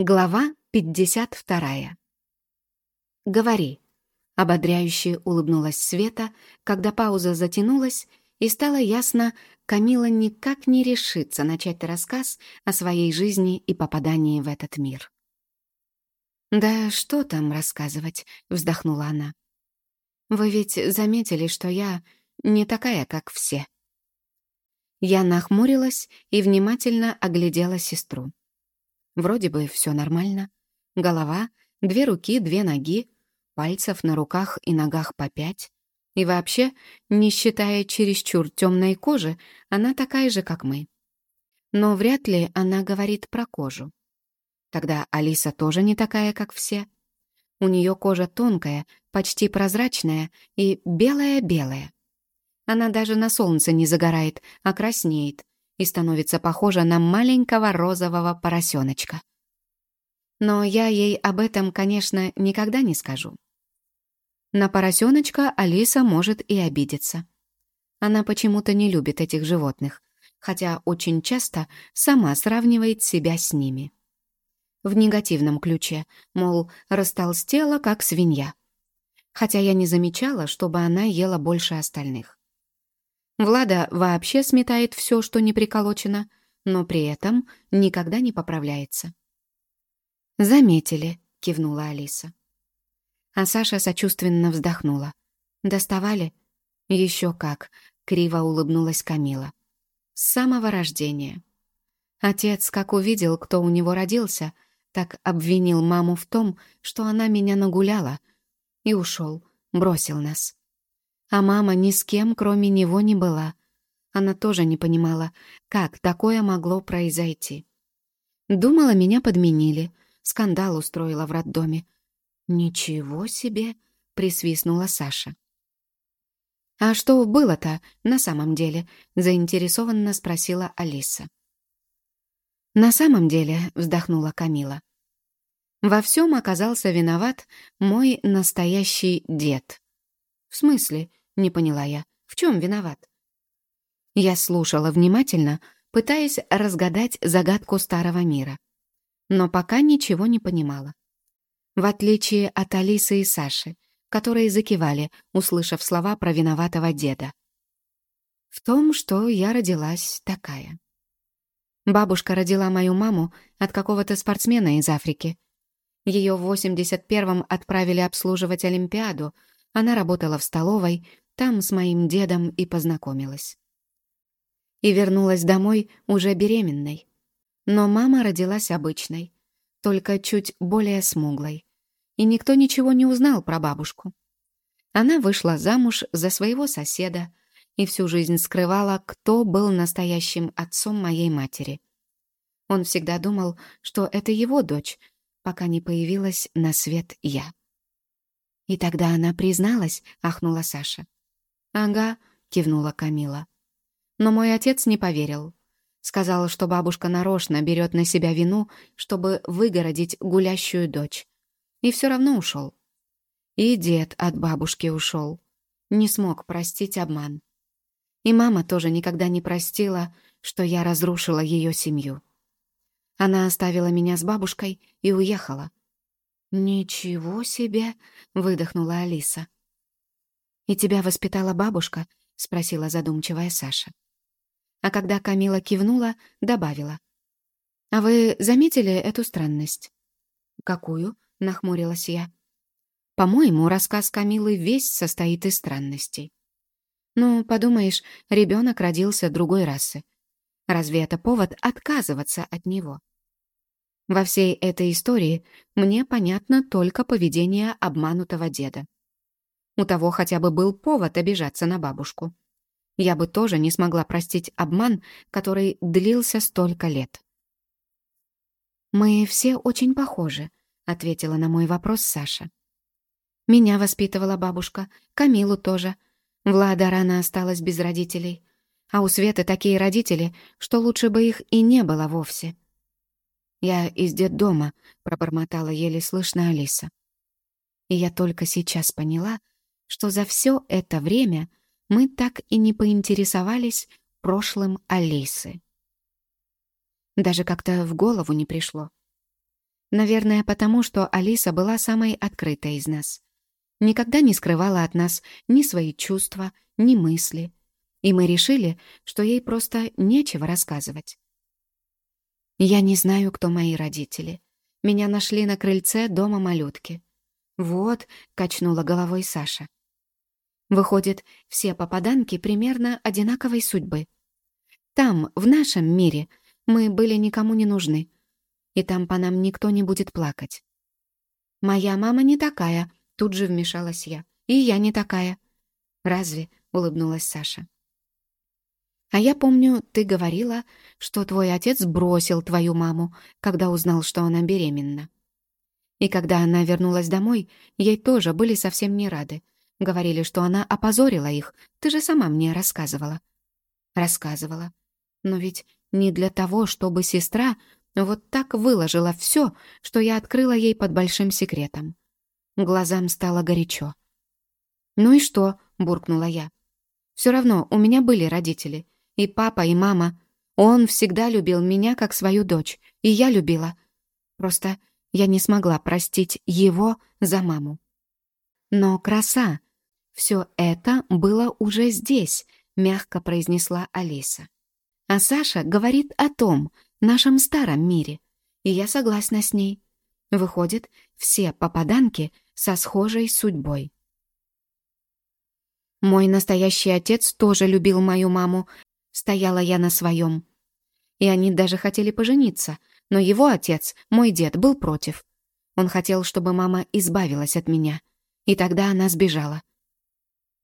Глава 52. «Говори», — ободряюще улыбнулась Света, когда пауза затянулась, и стало ясно, Камила никак не решится начать рассказ о своей жизни и попадании в этот мир. «Да что там рассказывать?» — вздохнула она. «Вы ведь заметили, что я не такая, как все». Я нахмурилась и внимательно оглядела сестру. Вроде бы все нормально. Голова, две руки, две ноги, пальцев на руках и ногах по пять. И вообще, не считая чересчур темной кожи, она такая же, как мы. Но вряд ли она говорит про кожу. Тогда Алиса тоже не такая, как все. У нее кожа тонкая, почти прозрачная и белая-белая. Она даже на солнце не загорает, а краснеет, и становится похожа на маленького розового поросеночка. Но я ей об этом, конечно, никогда не скажу. На поросеночка Алиса может и обидеться. Она почему-то не любит этих животных, хотя очень часто сама сравнивает себя с ними. В негативном ключе, мол, растолстела, как свинья. Хотя я не замечала, чтобы она ела больше остальных. Влада вообще сметает все, что не приколочено, но при этом никогда не поправляется. «Заметили», — кивнула Алиса. А Саша сочувственно вздохнула. «Доставали?» «Еще как», — криво улыбнулась Камила. «С самого рождения». Отец, как увидел, кто у него родился, так обвинил маму в том, что она меня нагуляла, и ушел, бросил нас. А мама ни с кем, кроме него, не была. Она тоже не понимала, как такое могло произойти. Думала, меня подменили. Скандал устроила в роддоме. «Ничего себе!» — присвистнула Саша. «А что было-то на самом деле?» — заинтересованно спросила Алиса. «На самом деле», — вздохнула Камила, — «во всем оказался виноват мой настоящий дед». «В смысле?» Не поняла я. В чем виноват? Я слушала внимательно, пытаясь разгадать загадку старого мира. Но пока ничего не понимала. В отличие от Алисы и Саши, которые закивали, услышав слова про виноватого деда. В том, что я родилась такая. Бабушка родила мою маму от какого-то спортсмена из Африки. Ее в 81-м отправили обслуживать Олимпиаду, она работала в столовой, там с моим дедом и познакомилась. И вернулась домой уже беременной. Но мама родилась обычной, только чуть более смуглой. И никто ничего не узнал про бабушку. Она вышла замуж за своего соседа и всю жизнь скрывала, кто был настоящим отцом моей матери. Он всегда думал, что это его дочь, пока не появилась на свет я. И тогда она призналась, ахнула Саша. «Ага», — кивнула Камила. Но мой отец не поверил. Сказал, что бабушка нарочно берет на себя вину, чтобы выгородить гулящую дочь. И все равно ушел. И дед от бабушки ушел. Не смог простить обман. И мама тоже никогда не простила, что я разрушила ее семью. Она оставила меня с бабушкой и уехала. «Ничего себе!» — выдохнула Алиса. «И тебя воспитала бабушка?» — спросила задумчивая Саша. А когда Камила кивнула, добавила. «А вы заметили эту странность?» «Какую?» — нахмурилась я. «По-моему, рассказ Камилы весь состоит из странностей. Ну, подумаешь, ребенок родился другой расы. Разве это повод отказываться от него?» Во всей этой истории мне понятно только поведение обманутого деда. У того хотя бы был повод обижаться на бабушку. Я бы тоже не смогла простить обман, который длился столько лет. «Мы все очень похожи», — ответила на мой вопрос Саша. «Меня воспитывала бабушка, Камилу тоже. Влада рано осталась без родителей. А у Светы такие родители, что лучше бы их и не было вовсе». «Я из детдома», — пробормотала еле слышно Алиса. И я только сейчас поняла, что за все это время мы так и не поинтересовались прошлым Алисы. Даже как-то в голову не пришло. Наверное, потому что Алиса была самой открытой из нас. Никогда не скрывала от нас ни свои чувства, ни мысли. И мы решили, что ей просто нечего рассказывать. Я не знаю, кто мои родители. Меня нашли на крыльце дома малютки. «Вот», — качнула головой Саша. Выходит, все попаданки примерно одинаковой судьбы. Там, в нашем мире, мы были никому не нужны, и там по нам никто не будет плакать. «Моя мама не такая», — тут же вмешалась я. «И я не такая». «Разве?» — улыбнулась Саша. «А я помню, ты говорила, что твой отец бросил твою маму, когда узнал, что она беременна. И когда она вернулась домой, ей тоже были совсем не рады. Говорили, что она опозорила их. Ты же сама мне рассказывала». «Рассказывала. Но ведь не для того, чтобы сестра вот так выложила все, что я открыла ей под большим секретом. Глазам стало горячо. «Ну и что?» — буркнула я. «Все равно у меня были родители. И папа, и мама. Он всегда любил меня как свою дочь. И я любила. Просто я не смогла простить его за маму. Но краса. Все это было уже здесь», — мягко произнесла Алиса. А Саша говорит о том, нашем старом мире, и я согласна с ней. Выходит, все попаданки со схожей судьбой. Мой настоящий отец тоже любил мою маму, стояла я на своем. И они даже хотели пожениться, но его отец, мой дед, был против. Он хотел, чтобы мама избавилась от меня, и тогда она сбежала.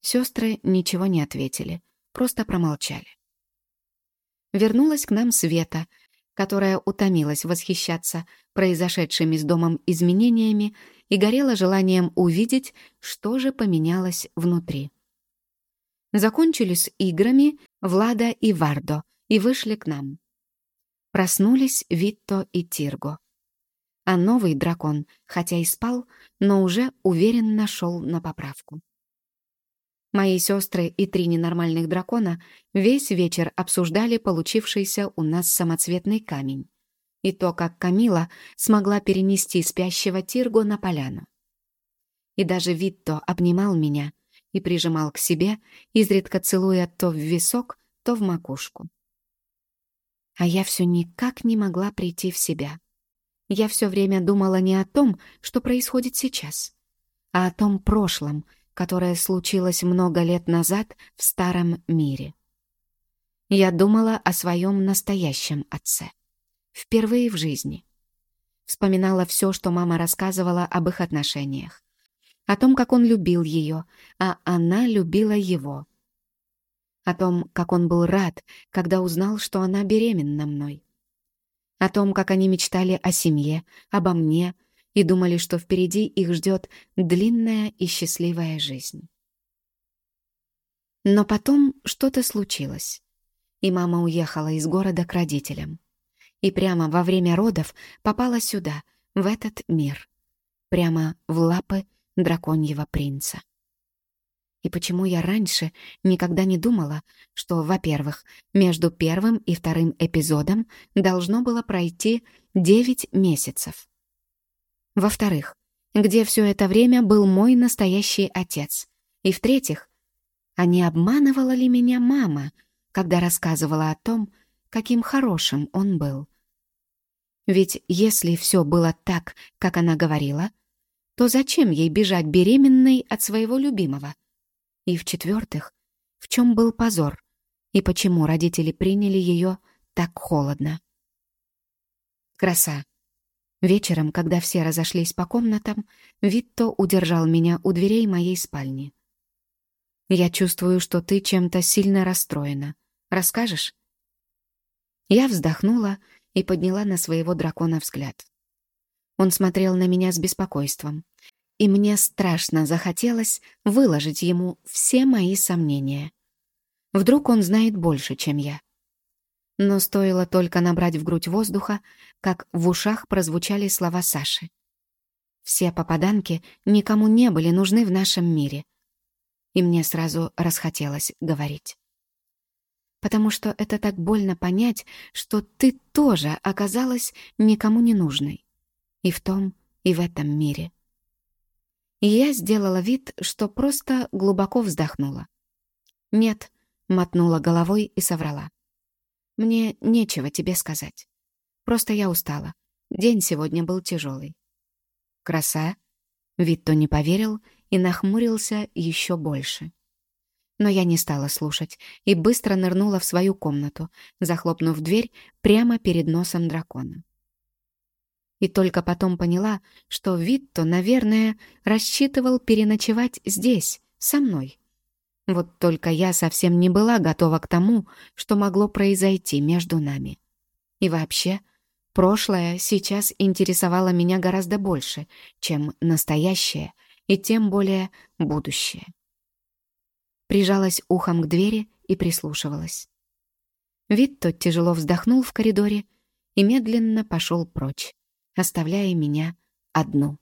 Сестры ничего не ответили, просто промолчали. Вернулась к нам Света, которая утомилась восхищаться произошедшими с домом изменениями и горела желанием увидеть, что же поменялось внутри. Закончили с играми Влада и Вардо и вышли к нам. Проснулись Витто и Тирго. А новый дракон, хотя и спал, но уже уверенно шел на поправку. Мои сестры и три ненормальных дракона весь вечер обсуждали получившийся у нас самоцветный камень и то, как Камила смогла перенести спящего Тирго на поляну. И даже Витто обнимал меня и прижимал к себе, изредка целуя то в висок, то в макушку. А я все никак не могла прийти в себя. Я все время думала не о том, что происходит сейчас, а о том прошлом — которое случилось много лет назад в старом мире. Я думала о своем настоящем отце. Впервые в жизни. Вспоминала все, что мама рассказывала об их отношениях. О том, как он любил ее, а она любила его. О том, как он был рад, когда узнал, что она беременна мной. О том, как они мечтали о семье, обо мне — и думали, что впереди их ждет длинная и счастливая жизнь. Но потом что-то случилось, и мама уехала из города к родителям. И прямо во время родов попала сюда, в этот мир, прямо в лапы драконьего принца. И почему я раньше никогда не думала, что, во-первых, между первым и вторым эпизодом должно было пройти девять месяцев, во-вторых, где все это время был мой настоящий отец? И в-третьих, а не обманывала ли меня мама, когда рассказывала о том, каким хорошим он был? Ведь если все было так, как она говорила, то зачем ей бежать беременной от своего любимого? И в-четвертых, в чем был позор? И почему родители приняли ее так холодно? Краса. Вечером, когда все разошлись по комнатам, Витто удержал меня у дверей моей спальни. «Я чувствую, что ты чем-то сильно расстроена. Расскажешь?» Я вздохнула и подняла на своего дракона взгляд. Он смотрел на меня с беспокойством, и мне страшно захотелось выложить ему все мои сомнения. Вдруг он знает больше, чем я. Но стоило только набрать в грудь воздуха, как в ушах прозвучали слова Саши. Все попаданки никому не были нужны в нашем мире. И мне сразу расхотелось говорить. Потому что это так больно понять, что ты тоже оказалась никому не нужной. И в том, и в этом мире. И я сделала вид, что просто глубоко вздохнула. «Нет», — мотнула головой и соврала. «Мне нечего тебе сказать. Просто я устала. День сегодня был тяжелый». «Краса?» Витто не поверил и нахмурился еще больше. Но я не стала слушать и быстро нырнула в свою комнату, захлопнув дверь прямо перед носом дракона. И только потом поняла, что Витто, наверное, рассчитывал переночевать здесь, со мной. Вот только я совсем не была готова к тому, что могло произойти между нами. И вообще, прошлое сейчас интересовало меня гораздо больше, чем настоящее и тем более будущее. Прижалась ухом к двери и прислушивалась. Витто тяжело вздохнул в коридоре и медленно пошел прочь оставляя меня одну.